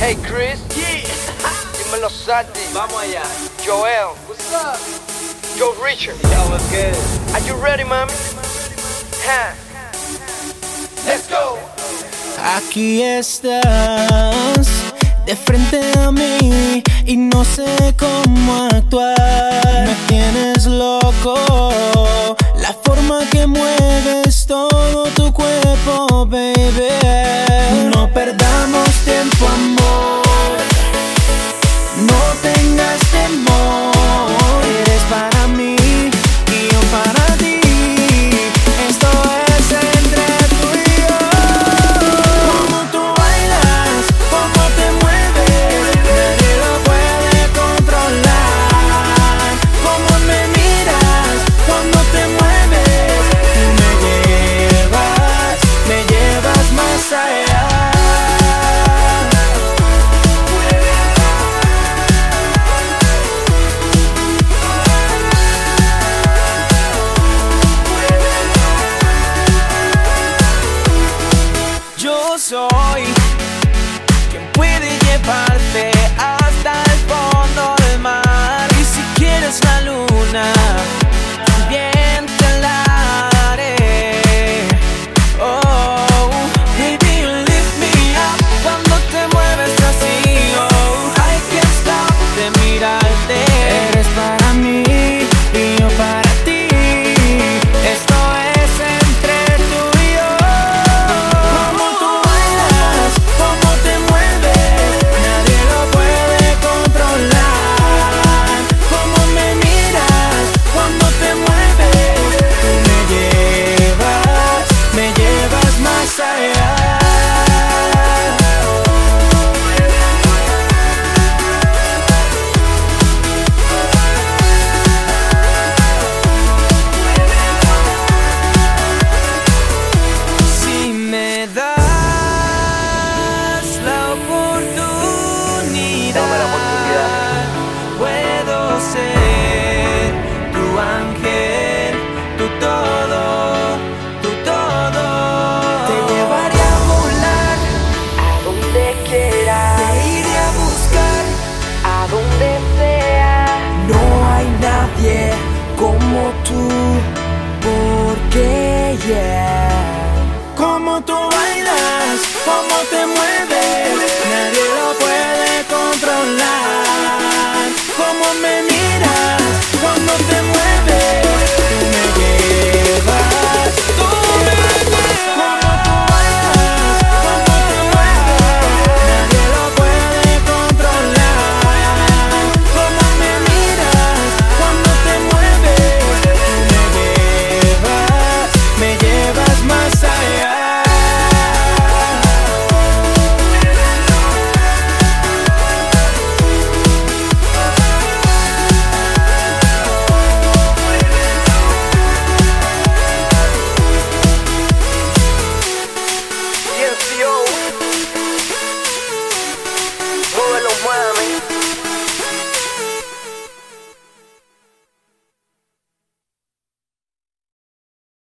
Hey Chris, Yeah. dímelo Santi, Vamos allá. Joel, What's up? Joe Richard. Yo, what's good? Are you ready, mami? Ha. Let's go. Aquí estás de frente a mí y no sé cómo actuar. Me tienes loco, la forma que mueves todo tu cuerpo, baby. No perdamos tiempo, amor. Yo soy quien puede llevarte hasta el fondo del mar. Y si quieres la luna, oportunidad, Dame la oportunidad. puedo ser tu ángel, tu todo, tu todo. Te llevaré a volar, A donde quiera, te iré a buscar. a donde sea. No hay nadie como tú, porque yeah.